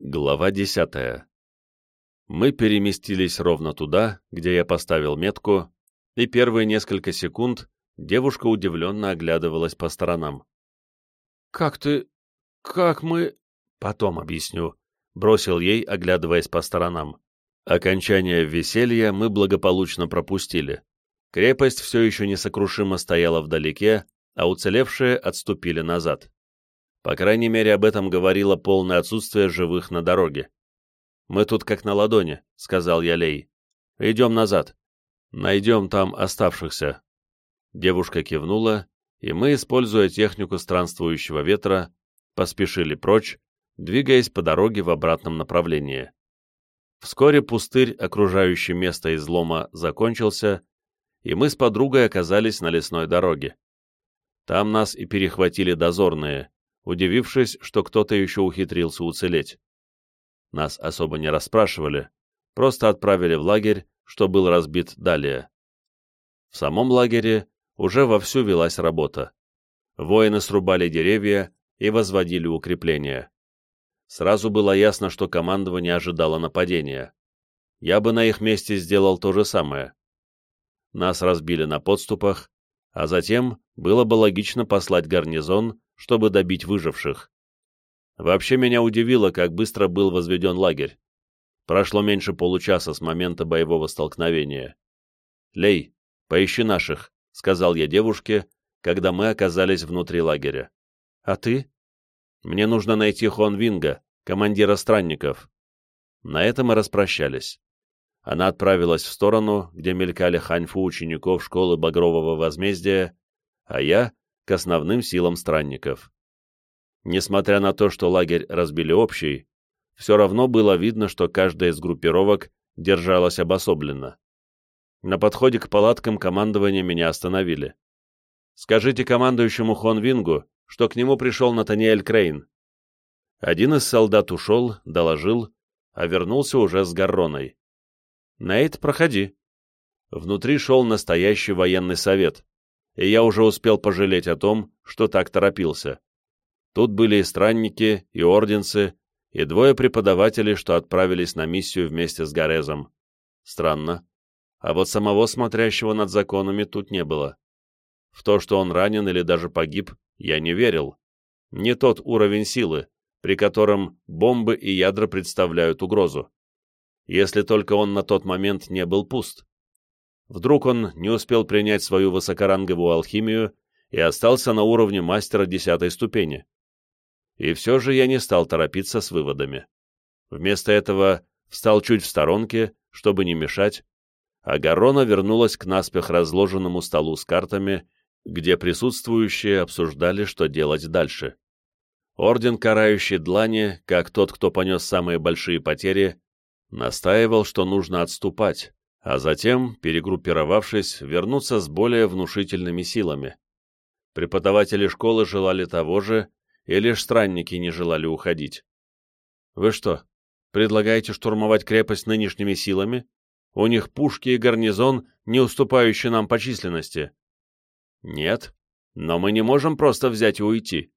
Глава десятая. Мы переместились ровно туда, где я поставил метку, и первые несколько секунд девушка удивленно оглядывалась по сторонам. «Как ты... как мы...» «Потом объясню», — бросил ей, оглядываясь по сторонам. Окончание веселья мы благополучно пропустили. Крепость все еще несокрушимо стояла вдалеке, а уцелевшие отступили назад. По крайней мере, об этом говорило полное отсутствие живых на дороге. «Мы тут как на ладони», — сказал я Лей. «Идем назад. Найдем там оставшихся». Девушка кивнула, и мы, используя технику странствующего ветра, поспешили прочь, двигаясь по дороге в обратном направлении. Вскоре пустырь, окружающий место излома, закончился, и мы с подругой оказались на лесной дороге. Там нас и перехватили дозорные, удивившись, что кто-то еще ухитрился уцелеть. Нас особо не расспрашивали, просто отправили в лагерь, что был разбит далее. В самом лагере уже вовсю велась работа. Воины срубали деревья и возводили укрепления. Сразу было ясно, что командование ожидало нападения. Я бы на их месте сделал то же самое. Нас разбили на подступах, а затем было бы логично послать гарнизон, чтобы добить выживших. Вообще меня удивило, как быстро был возведен лагерь. Прошло меньше получаса с момента боевого столкновения. «Лей, поищи наших», — сказал я девушке, когда мы оказались внутри лагеря. «А ты?» «Мне нужно найти Хон Винга, командира странников». На этом мы распрощались. Она отправилась в сторону, где мелькали ханьфу учеников школы Багрового Возмездия, а я к основным силам странников. Несмотря на то, что лагерь разбили общий, все равно было видно, что каждая из группировок держалась обособленно. На подходе к палаткам командования меня остановили. «Скажите командующему Хон Вингу, что к нему пришел Натаниэль Крейн». Один из солдат ушел, доложил, а вернулся уже с Гарроной. «Нейт, проходи». Внутри шел настоящий военный совет, и я уже успел пожалеть о том, что так торопился. Тут были и странники, и орденцы, и двое преподавателей, что отправились на миссию вместе с Горезом. Странно. А вот самого смотрящего над законами тут не было. В то, что он ранен или даже погиб, я не верил. Не тот уровень силы, при котором бомбы и ядра представляют угрозу. Если только он на тот момент не был пуст. Вдруг он не успел принять свою высокоранговую алхимию и остался на уровне мастера десятой ступени. И все же я не стал торопиться с выводами. Вместо этого встал чуть в сторонке, чтобы не мешать, а Гарона вернулась к наспех разложенному столу с картами, где присутствующие обсуждали, что делать дальше. Орден Карающей Длани, как тот, кто понес самые большие потери, настаивал, что нужно отступать, а затем, перегруппировавшись, вернуться с более внушительными силами. Преподаватели школы желали того же, и лишь странники не желали уходить. «Вы что, предлагаете штурмовать крепость нынешними силами? У них пушки и гарнизон, не уступающие нам по численности». «Нет, но мы не можем просто взять и уйти.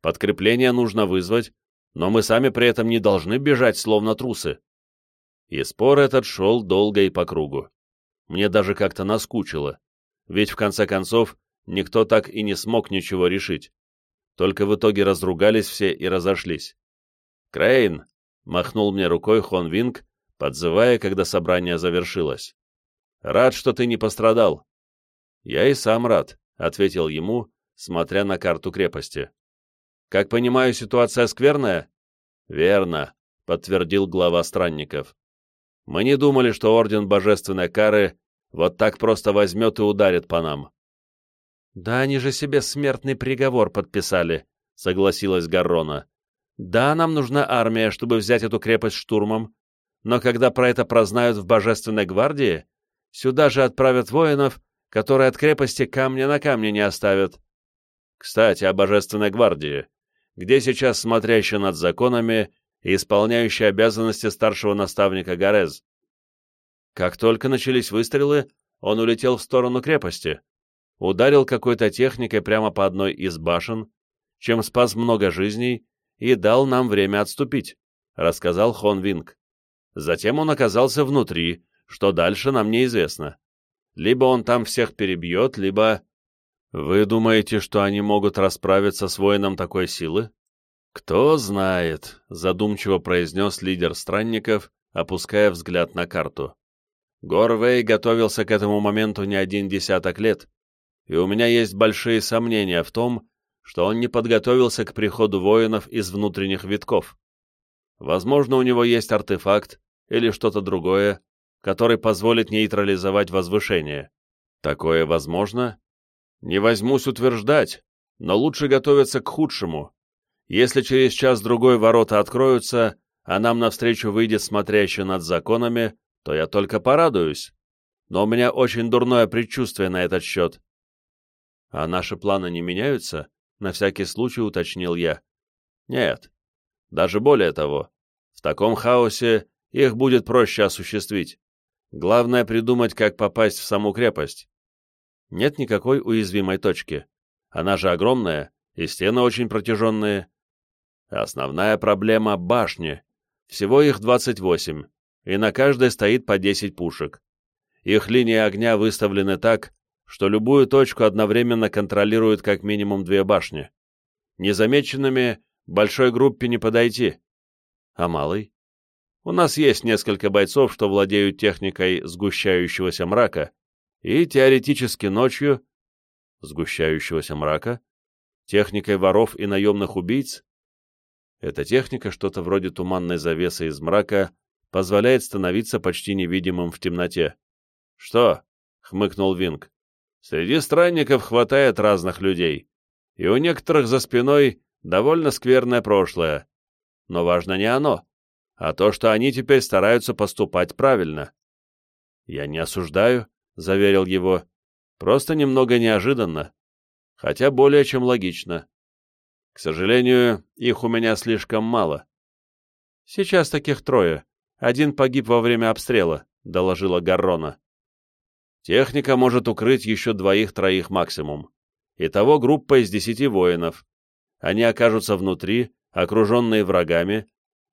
Подкрепление нужно вызвать, но мы сами при этом не должны бежать, словно трусы. И спор этот шел долго и по кругу. Мне даже как-то наскучило, ведь в конце концов никто так и не смог ничего решить. Только в итоге разругались все и разошлись. «Крейн!» — махнул мне рукой Хон Винг, подзывая, когда собрание завершилось. «Рад, что ты не пострадал». «Я и сам рад», — ответил ему, смотря на карту крепости. «Как понимаю, ситуация скверная?» «Верно», — подтвердил глава странников. Мы не думали, что Орден Божественной Кары вот так просто возьмет и ударит по нам. «Да они же себе смертный приговор подписали», — согласилась Гаррона. «Да, нам нужна армия, чтобы взять эту крепость штурмом, но когда про это прознают в Божественной Гвардии, сюда же отправят воинов, которые от крепости камня на камне не оставят. Кстати, о Божественной Гвардии. Где сейчас смотрящий над законами и исполняющий обязанности старшего наставника Горез. Как только начались выстрелы, он улетел в сторону крепости, ударил какой-то техникой прямо по одной из башен, чем спас много жизней и дал нам время отступить. — рассказал Хон Винг. Затем он оказался внутри, что дальше нам неизвестно. Либо он там всех перебьет, либо... Вы думаете, что они могут расправиться с воином такой силы? Кто знает, задумчиво произнес лидер странников, опуская взгляд на карту. Горвей готовился к этому моменту не один десяток лет, и у меня есть большие сомнения в том, что он не подготовился к приходу воинов из внутренних витков. Возможно, у него есть артефакт или что-то другое, который позволит нейтрализовать возвышение. Такое возможно? Не возьмусь утверждать, но лучше готовиться к худшему. Если через час-другой ворота откроются, а нам навстречу выйдет смотрящий над законами, то я только порадуюсь. Но у меня очень дурное предчувствие на этот счет. А наши планы не меняются? На всякий случай уточнил я. Нет. Даже более того, в таком хаосе их будет проще осуществить. Главное придумать, как попасть в саму крепость. Нет никакой уязвимой точки. Она же огромная, и стены очень протяженные. Основная проблема — башни. Всего их 28, и на каждой стоит по 10 пушек. Их линии огня выставлены так, что любую точку одновременно контролируют как минимум две башни. Незамеченными большой группе не подойти. А малый? У нас есть несколько бойцов, что владеют техникой сгущающегося мрака, и теоретически ночью... Сгущающегося мрака? Техникой воров и наемных убийц? Эта техника, что-то вроде туманной завесы из мрака, позволяет становиться почти невидимым в темноте. «Что?» — хмыкнул Винг. «Среди странников хватает разных людей, и у некоторых за спиной довольно скверное прошлое. Но важно не оно а то, что они теперь стараются поступать правильно. «Я не осуждаю», — заверил его, — «просто немного неожиданно, хотя более чем логично. К сожалению, их у меня слишком мало». «Сейчас таких трое. Один погиб во время обстрела», — доложила Гаррона. «Техника может укрыть еще двоих-троих максимум. Итого группа из десяти воинов. Они окажутся внутри, окруженные врагами,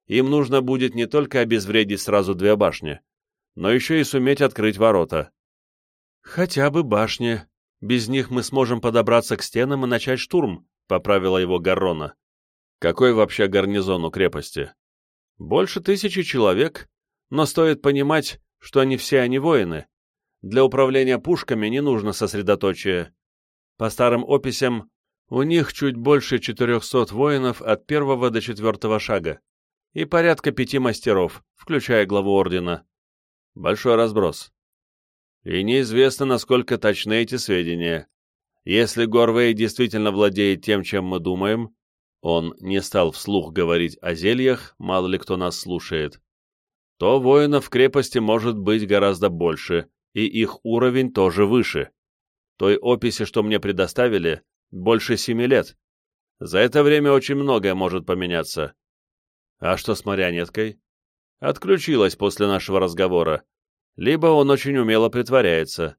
им нужно будет не только обезвредить сразу две башни, но еще и суметь открыть ворота. «Хотя бы башни. Без них мы сможем подобраться к стенам и начать штурм», — поправила его Гаррона. «Какой вообще гарнизон у крепости?» «Больше тысячи человек, но стоит понимать, что они все они воины. Для управления пушками не нужно сосредоточие. По старым описям, у них чуть больше 400 воинов от первого до четвертого шага и порядка пяти мастеров, включая главу ордена. Большой разброс. И неизвестно, насколько точны эти сведения. Если Горвей действительно владеет тем, чем мы думаем, он не стал вслух говорить о зельях, мало ли кто нас слушает, то воинов крепости может быть гораздо больше, и их уровень тоже выше. Той описи, что мне предоставили, больше семи лет. За это время очень многое может поменяться. А что с марионеткой? Отключилась после нашего разговора. Либо он очень умело притворяется.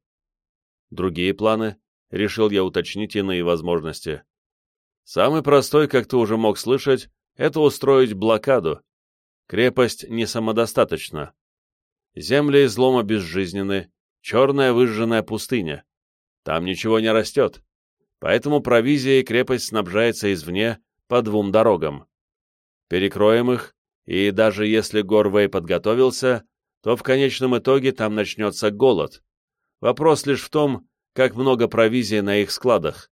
Другие планы? Решил я уточнить иные возможности. Самый простой, как ты уже мог слышать, это устроить блокаду. Крепость не самодостаточна. Земли излома безжизненны, черная выжженная пустыня. Там ничего не растет. Поэтому провизией крепость снабжается извне по двум дорогам перекроем их, и даже если Горвей подготовился, то в конечном итоге там начнется голод. Вопрос лишь в том, как много провизии на их складах.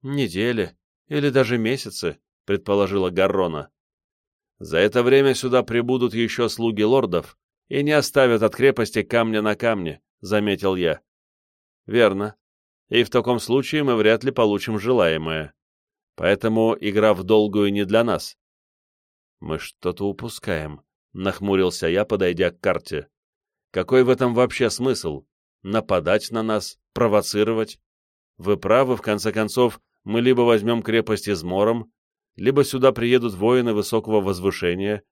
«Недели или даже месяцы», — предположила Гаррона. «За это время сюда прибудут еще слуги лордов и не оставят от крепости камня на камне», — заметил я. «Верно. И в таком случае мы вряд ли получим желаемое. Поэтому игра в долгую не для нас. «Мы что-то упускаем», — нахмурился я, подойдя к карте. «Какой в этом вообще смысл? Нападать на нас? Провоцировать? Вы правы, в конце концов, мы либо возьмем крепость измором, либо сюда приедут воины высокого возвышения,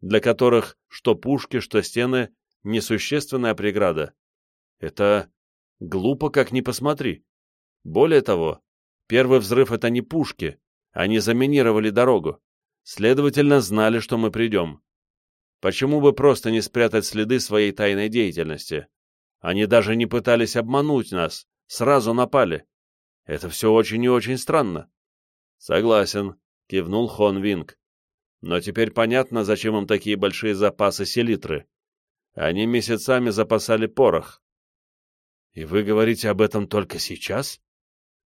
для которых что пушки, что стены — несущественная преграда. Это глупо, как ни посмотри. Более того, первый взрыв — это не пушки, они заминировали дорогу. следовательно, знали, что мы придем. Почему бы просто не спрятать следы своей тайной деятельности? Они даже не пытались обмануть нас, сразу напали. Это все очень и очень странно. Согласен, кивнул Хон Винг. Но теперь понятно, зачем им такие большие запасы селитры. Они месяцами запасали порох. И вы говорите об этом только сейчас?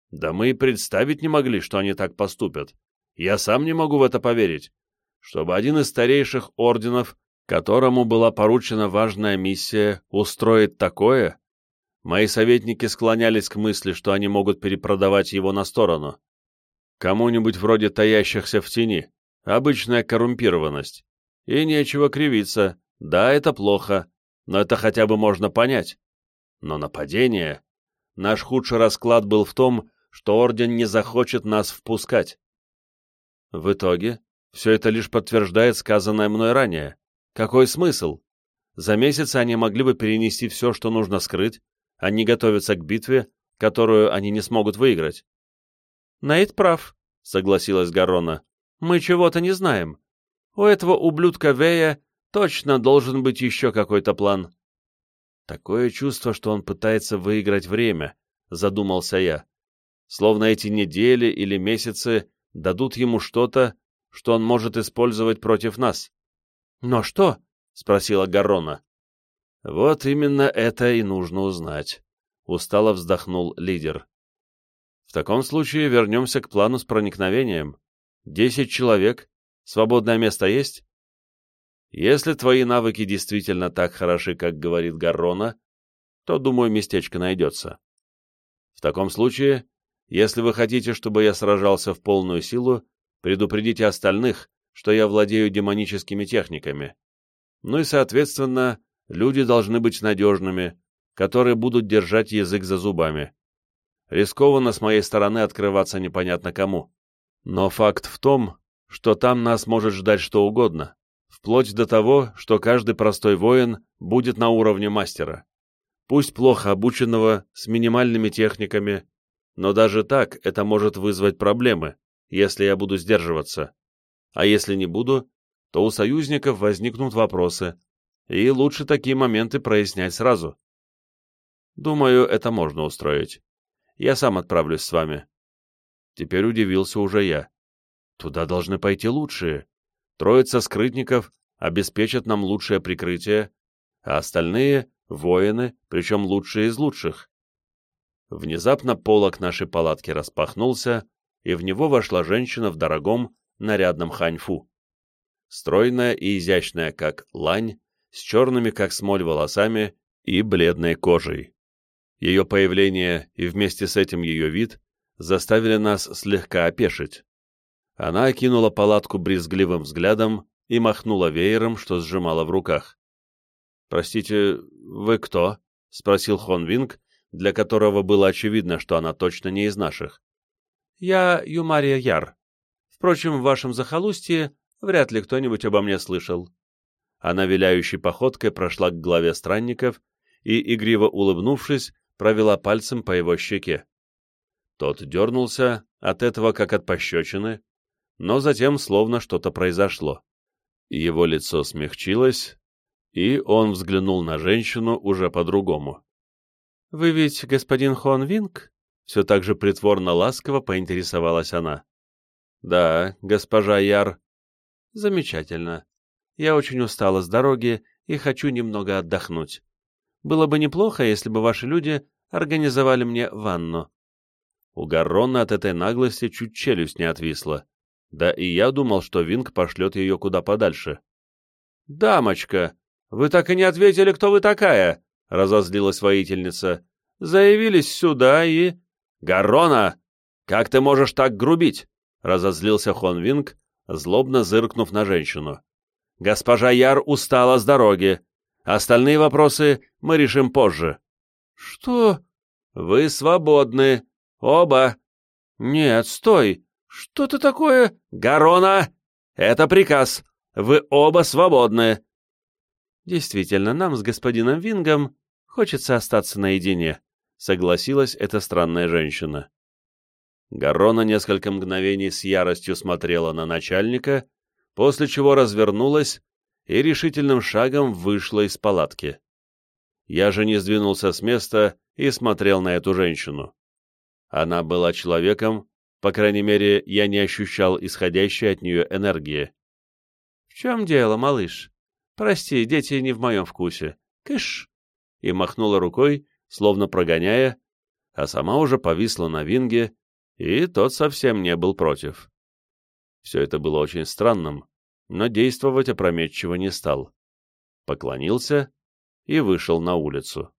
Да мы и представить не могли, что они так поступят. Я сам не могу в это поверить. Чтобы один из старейших орденов, которому была поручена важная миссия, устроить такое, мои советники склонялись к мысли, что они могут перепродавать его на сторону. Кому-нибудь вроде таящихся в тени. Обычная коррумпированность. И нечего кривиться. Да, это плохо, но это хотя бы можно понять. Но нападение... Наш худший расклад был в том, что Орден не захочет нас впускать. В итоге, все это лишь подтверждает сказанное мной ранее. Какой смысл? За месяц они могли бы перенести все, что нужно скрыть, а не готовиться к битве, которую они не смогут выиграть. «Нейт прав», — согласилась Гарона. «Мы чего-то не знаем. У этого ублюдка Вея точно должен быть еще какой-то план». «Такое чувство, что он пытается выиграть время», — задумался я. «Словно эти недели или месяцы дадут ему что-то, что он может использовать против нас». «Но что?» — спросила Гарона. «Вот именно это и нужно узнать», — устало вздохнул лидер. «В таком случае вернемся к плану с проникновением. Десять человек. Свободное место есть?» Если твои навыки действительно так хороши, как говорит Гаррона, то, думаю, местечко найдется. В таком случае, если вы хотите, чтобы я сражался в полную силу, предупредите остальных, что я владею демоническими техниками. Ну и, соответственно, люди должны быть надежными, которые будут держать язык за зубами. Рискованно с моей стороны открываться непонятно кому. Но факт в том, что там нас может ждать что угодно вплоть до того, что каждый простой воин будет на уровне мастера. Пусть плохо обученного, с минимальными техниками, но даже так это может вызвать проблемы, если я буду сдерживаться. А если не буду, то у союзников возникнут вопросы, и лучше такие моменты прояснять сразу. Думаю, это можно устроить. Я сам отправлюсь с вами. Теперь удивился уже я. Туда должны пойти лучшие. Троица скрытников обеспечат нам лучшее прикрытие, а остальные — воины, причем лучшие из лучших. Внезапно полок нашей палатки распахнулся, и в него вошла женщина в дорогом, нарядном ханьфу. Стройная и изящная, как лань, с черными, как смоль, волосами и бледной кожей. Ее появление и вместе с этим ее вид заставили нас слегка опешить. Она окинула палатку брезгливым взглядом и махнула веером, что сжимала в руках. «Простите, вы кто?» — спросил Хон Винг, для которого было очевидно, что она точно не из наших. «Я Юмария Яр. Впрочем, в вашем захолустье вряд ли кто-нибудь обо мне слышал». Она виляющей походкой прошла к главе странников и, игриво улыбнувшись, провела пальцем по его щеке. Тот дернулся, от этого как от пощечины, но затем словно что-то произошло. Его лицо смягчилось, и он взглянул на женщину уже по-другому. «Вы ведь господин Хон Винг?» Все так же притворно-ласково поинтересовалась она. «Да, госпожа Яр». «Замечательно. Я очень устала с дороги и хочу немного отдохнуть. Было бы неплохо, если бы ваши люди организовали мне ванну». У Гаррона от этой наглости чуть челюсть не отвисла. Да и я думал, что Винг пошлет ее куда подальше. «Дамочка, вы так и не ответили, кто вы такая!» — разозлилась воительница. «Заявились сюда и...» «Гаррона! Как ты можешь так грубить?» — разозлился Хон Винг, злобно зыркнув на женщину. «Госпожа Яр устала с дороги. Остальные вопросы мы решим позже». «Что?» «Вы свободны. Оба». «Нет, стой. «Что ты такое?» «Гарона! Это приказ! Вы оба свободны!» «Действительно, нам с господином Вингом хочется остаться наедине», — согласилась эта странная женщина. Гарона несколько мгновений с яростью смотрела на начальника, после чего развернулась и решительным шагом вышла из палатки. Я же не сдвинулся с места и смотрел на эту женщину. Она была человеком, по крайней мере, я не ощущал исходящей от нее энергии. — В чем дело, малыш? Прости, дети не в моем вкусе. Кыш! И махнула рукой, словно прогоняя, а сама уже повисла на винге, и тот совсем не был против. Все это было очень странным, но действовать опрометчиво не стал. Поклонился и вышел на улицу.